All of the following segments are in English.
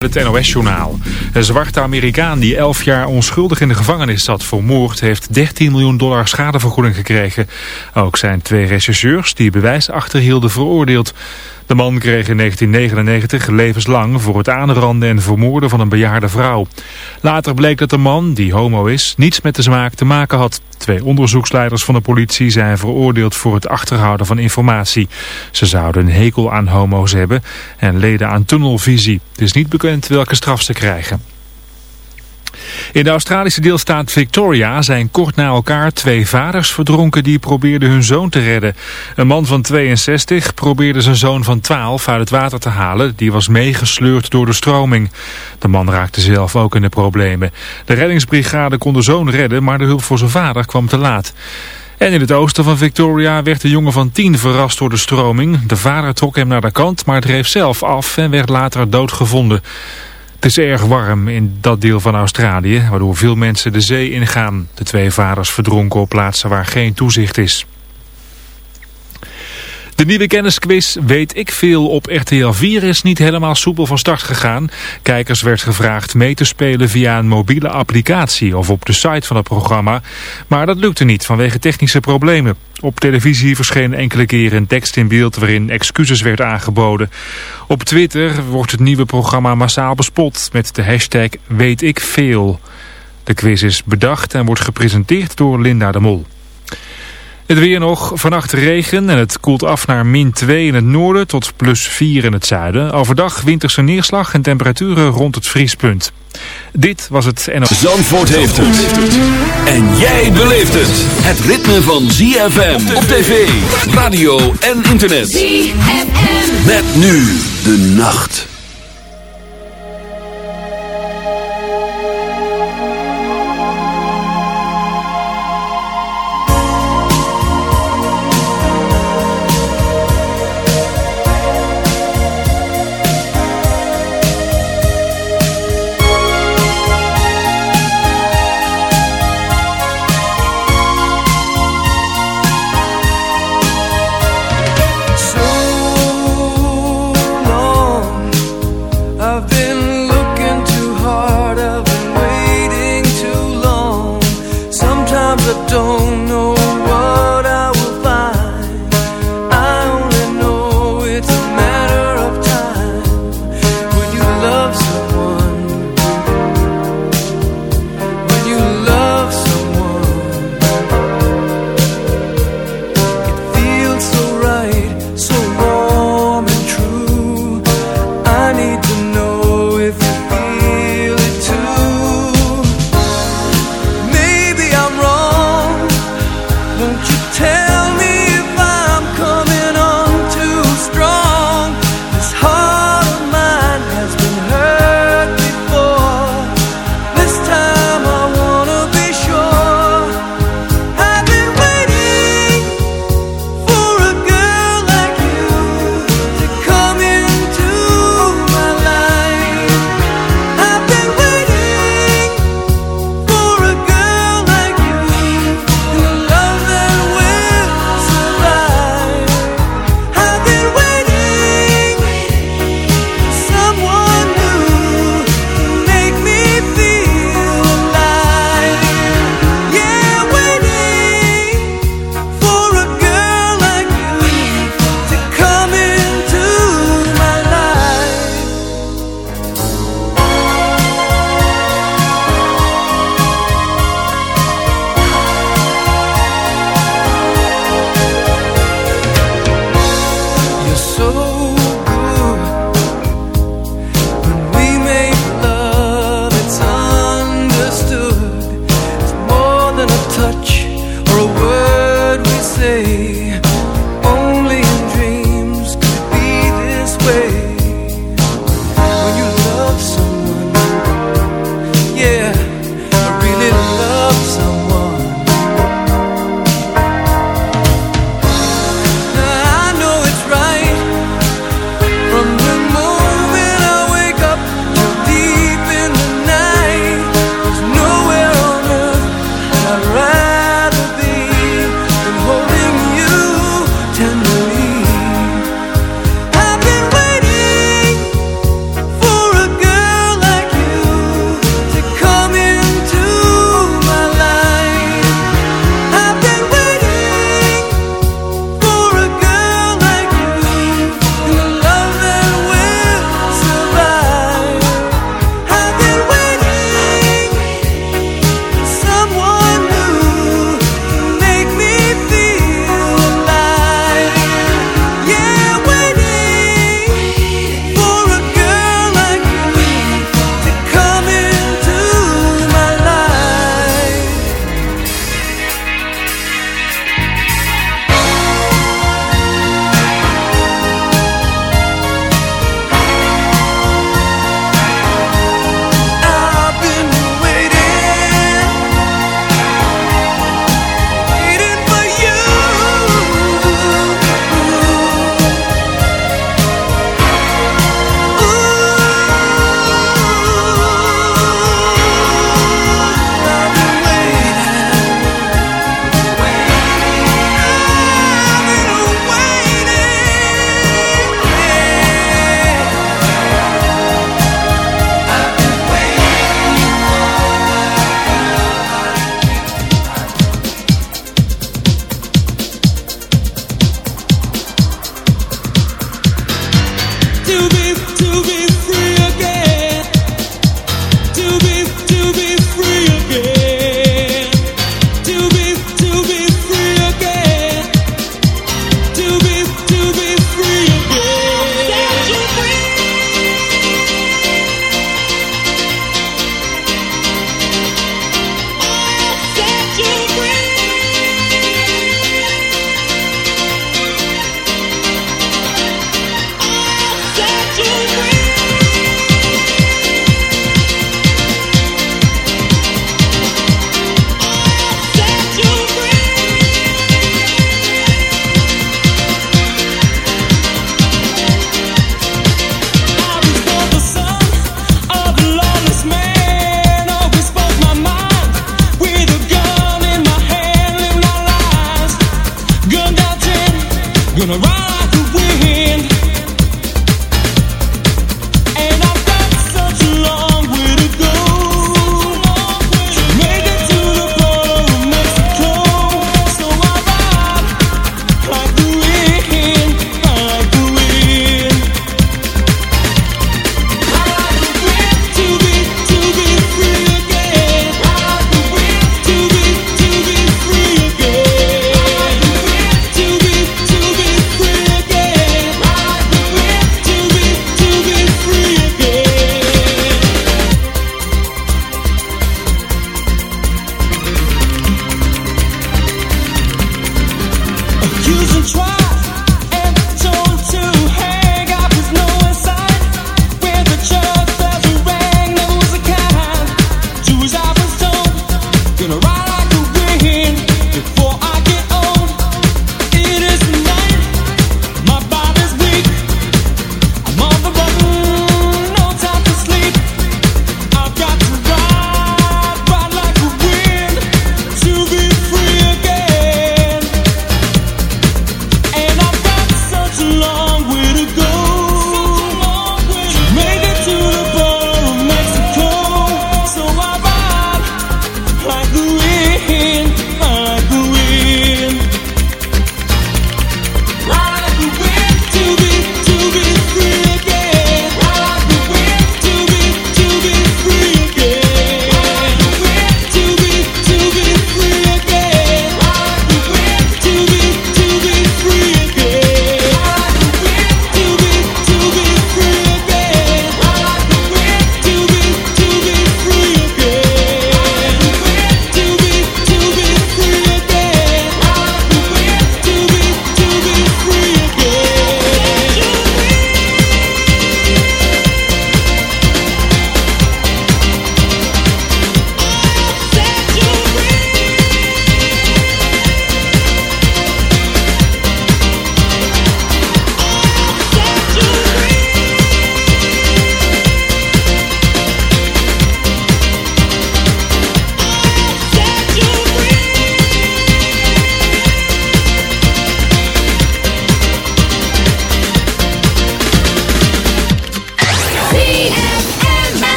Het NOS-journaal. Een zwarte Amerikaan die 11 jaar onschuldig in de gevangenis zat voor moord... heeft 13 miljoen dollar schadevergoeding gekregen. Ook zijn twee rechercheurs die bewijs achterhielden veroordeeld. De man kreeg in 1999 levenslang voor het aanranden en vermoorden van een bejaarde vrouw. Later bleek dat de man, die homo is, niets met de smaak te maken had. Twee onderzoeksleiders van de politie zijn veroordeeld voor het achterhouden van informatie. Ze zouden een hekel aan homo's hebben en leden aan tunnelvisie. Het is niet bekend welke straf ze krijgen. In de Australische deelstaat Victoria zijn kort na elkaar twee vaders verdronken die probeerden hun zoon te redden. Een man van 62 probeerde zijn zoon van 12 uit het water te halen. Die was meegesleurd door de stroming. De man raakte zelf ook in de problemen. De reddingsbrigade kon de zoon redden, maar de hulp voor zijn vader kwam te laat. En in het oosten van Victoria werd de jongen van 10 verrast door de stroming. De vader trok hem naar de kant, maar dreef zelf af en werd later doodgevonden. Het is erg warm in dat deel van Australië, waardoor veel mensen de zee ingaan. De twee vaders verdronken op plaatsen waar geen toezicht is. De nieuwe kennisquiz Weet ik veel op RTL 4 is niet helemaal soepel van start gegaan. Kijkers werd gevraagd mee te spelen via een mobiele applicatie of op de site van het programma. Maar dat lukte niet vanwege technische problemen. Op televisie verscheen enkele keren een tekst in beeld waarin excuses werd aangeboden. Op Twitter wordt het nieuwe programma massaal bespot met de hashtag Weet ik veel. De quiz is bedacht en wordt gepresenteerd door Linda de Mol. Het weer nog, vannacht regen en het koelt af naar min 2 in het noorden tot plus 4 in het zuiden. Overdag winterse neerslag en temperaturen rond het vriespunt. Dit was het en... Zandvoort heeft het. En jij beleeft het. Het ritme van ZFM op tv, radio en internet. ZFM. Met nu de nacht.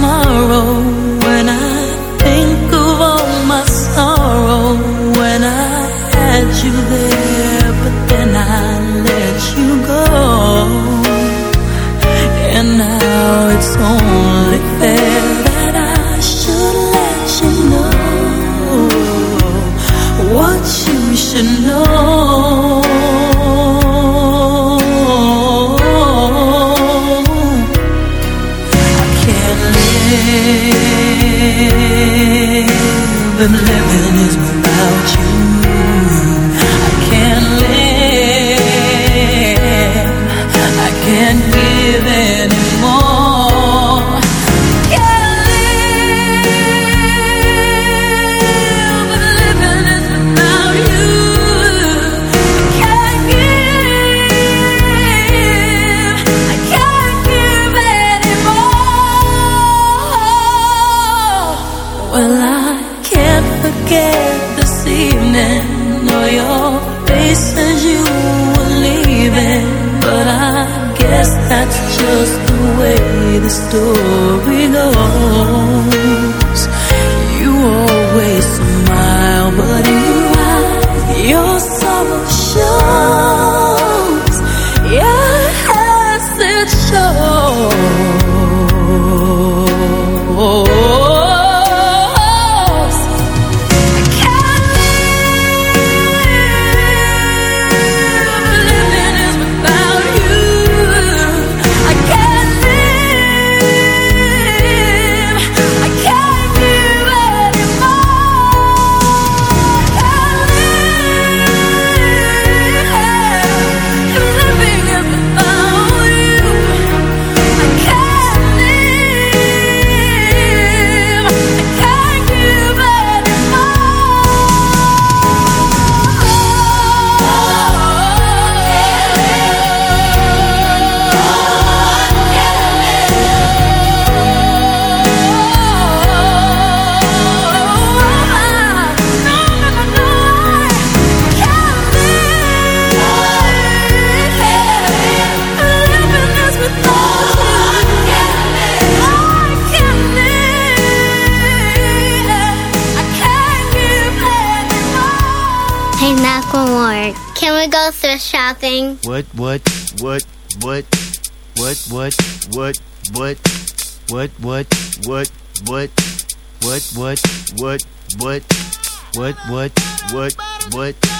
tomorrow. What, what, what,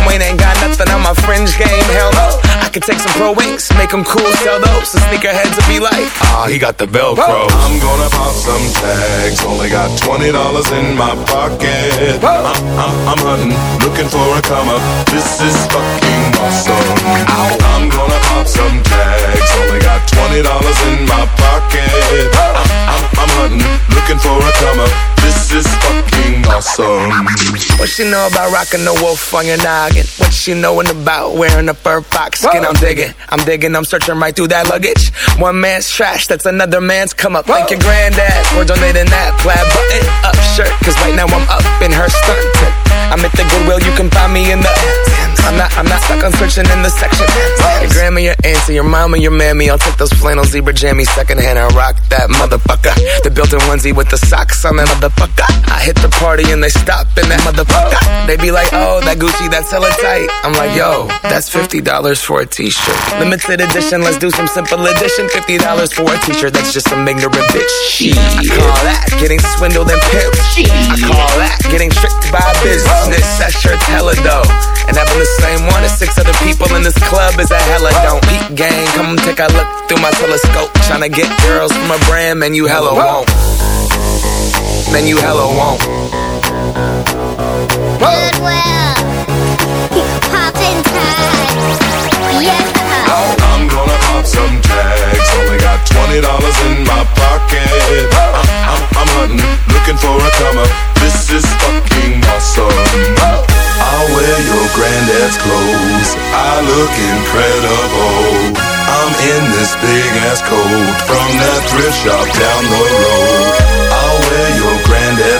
Wayne ain't got nothing on my fringe game, hell no. I could take some pro wings, make them cool, sell those. The sneakerheads will be like, ah, he got the Velcro. I'm gonna pop some tags, only got $20 in my pocket. I'm, I'm, uh, uh, I'm hunting, looking for a come up. This is fucking awesome. I'm gonna pop some tags, only got $20 in my pocket. I'm, I'm, uh, I'm hunting, looking for a come up. This is fucking awesome. What she know about rocking the wolf on your noggin? What she knowin' about wearing a fur fox skin? I'm digging, I'm digging, I'm searching right through that luggage. One man's trash, that's another man's come up. Thank your granddad for donating that plaid button up shirt. Cause right now I'm up in her skirt. I'm at the Goodwill, you can find me in the. I'm not, I'm not stuck on searching in the section. Your grandma, your auntie, your mama, your mammy. I'll take those flannel zebra jammies secondhand and rock that motherfucker. The built-in onesie with the socks on that motherfucker. I hit the party and they stop in that motherfucker. They be like, oh, that Gucci, that's hella tight. I'm like, yo, that's $50 for a t-shirt. Limited edition, let's do some simple edition. $50 for a t-shirt, that's just some ignorant bitch. Shit. I call that getting swindled and pimped. I call that getting tricked by business. That shirt's hella dope. And having the same one as six other people in this club is a hella don't. Peep gang, come take a look through my telescope. Tryna get girls from a brand, man, you hella won't. Man, you hella won't. Goodwill. Twenty dollars in my pocket. I'm, I'm, I'm hunting, looking for a come. This is fucking awesome. I'll wear your granddad's clothes. I look incredible. I'm in this big ass coat from that thrift shop down the road.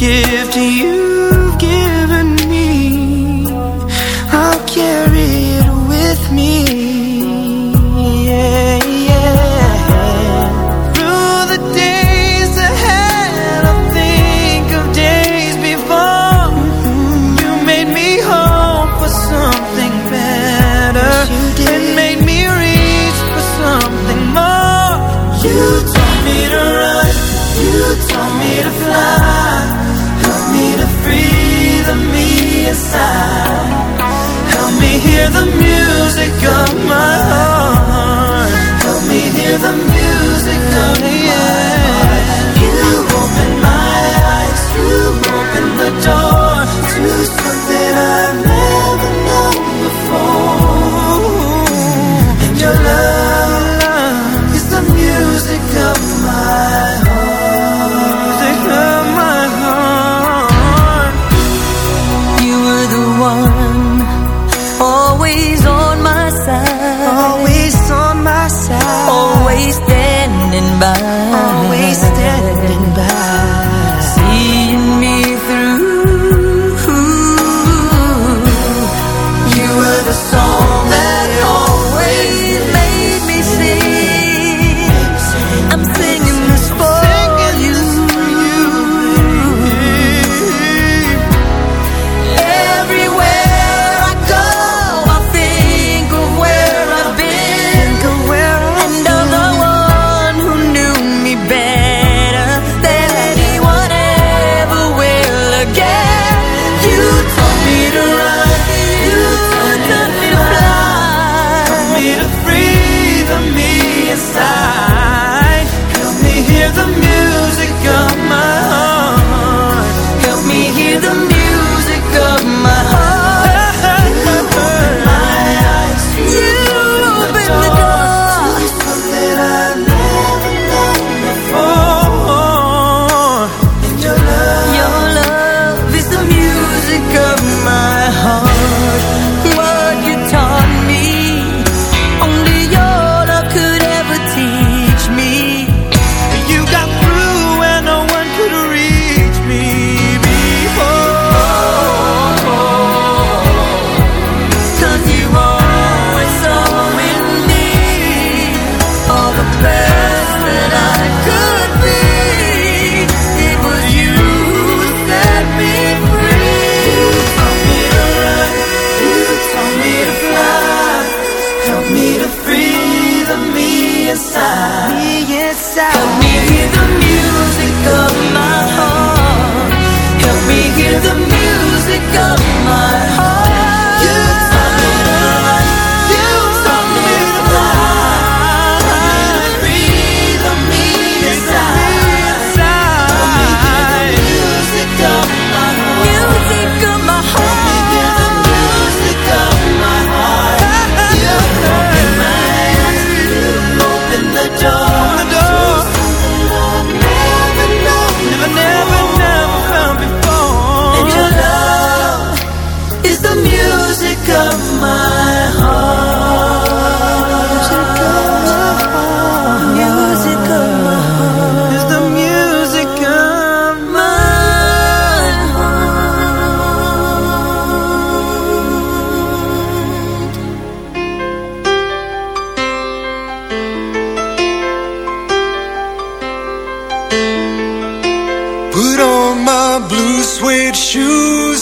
know my heart.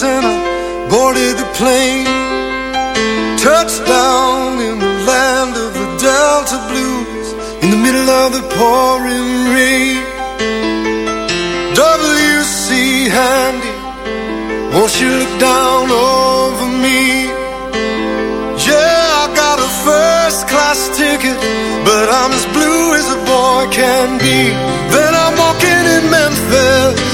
and I boarded the plane. touched down in the land of the Delta Blues, in the middle of the pouring rain. W.C. Handy, won't you look down over me? Yeah, I got a first class ticket, but I'm as blue as a boy can be. Then I'm walking in Memphis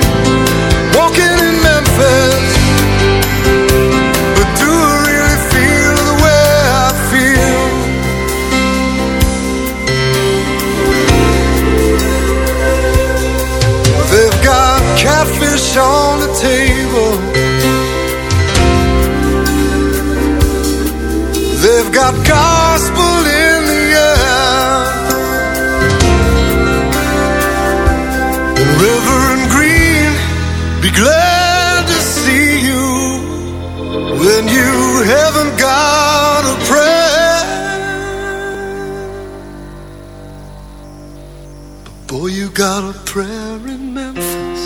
haven't got a prayer. But boy, you got a prayer in Memphis.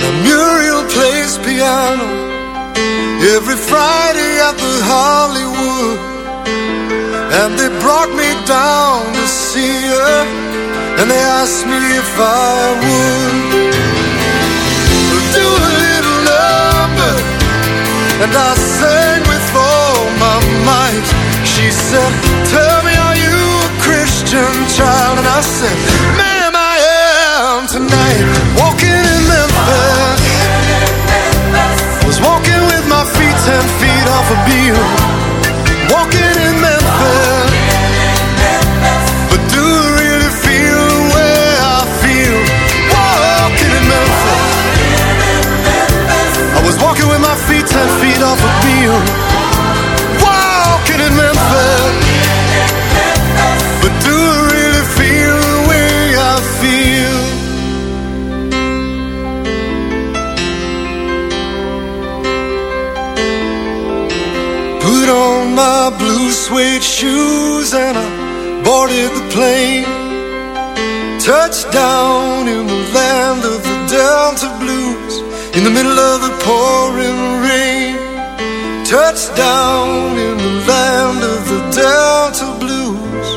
Now Muriel plays piano every Friday at the Hollywood. And they brought me down to see her, and they asked me if I would. And I sang with all my might. She said, tell me are you a Christian child? And I said, ma'am I am tonight. Walking in Memphis. Was walking with my feet ten feet off a Beale Walking in Memphis. But do I really feel the way I feel? Walking in Memphis. I was walking with my feet ten feet off a Beale. Walking in Memphis But do I really feel the way I feel? Put on my blue suede shoes And I boarded the plane. Touchdown in the land of the Delta Blues in the middle of the pouring rain touchdown in the land of the Delta Blues.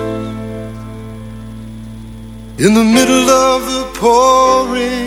In the middle of the pouring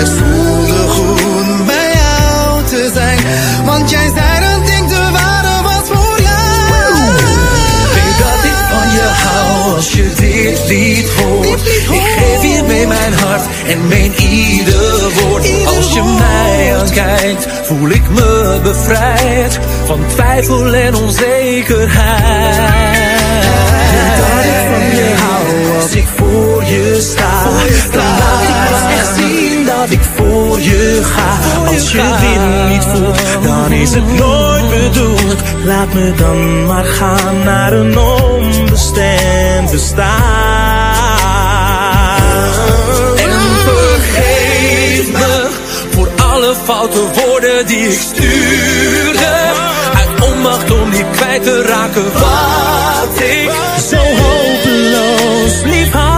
Het voelde goed bij jou te zijn. Want jij zei dat ik de ware was voor jou. Weet dat ik van je hou als je dit lied hoort. Ik geef je en meen ieder woord. Als je mij aankijkt, voel ik me bevrijd van twijfel en onzekerheid. Dat ik van je hou als ik voor je sta. Ik voor je ga. Als je dit niet voelt, dan is het nooit bedoeld. Laat me dan maar gaan naar een onbestemd bestaan. En vergeef me voor alle foute woorden die ik stuurde. Uit onmacht om niet kwijt te raken wat ik zo hopeloos lief.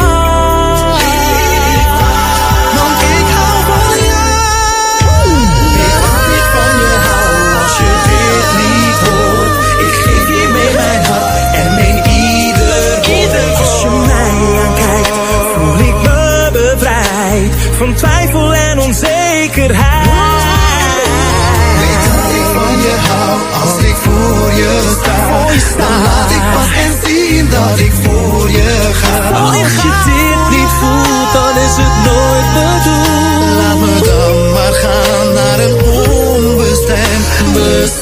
Bevrijd van twijfel en onzekerheid. Weet dat ik van je hou als ik voor je sta. Dan laat ik pas echt zien dat ik voor je ga. Als je dit niet voelt, dan is het nooit bedoeld. Laat me dan maar gaan naar een onbestemd bestaan.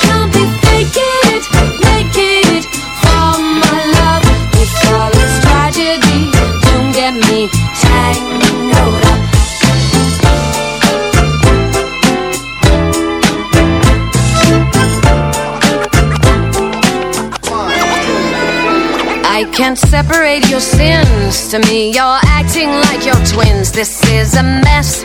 can't be naked, make it from my love with it's tragedy. Don't get me tight I can't separate your sins. To me, you're acting like you're twins. This is a mess.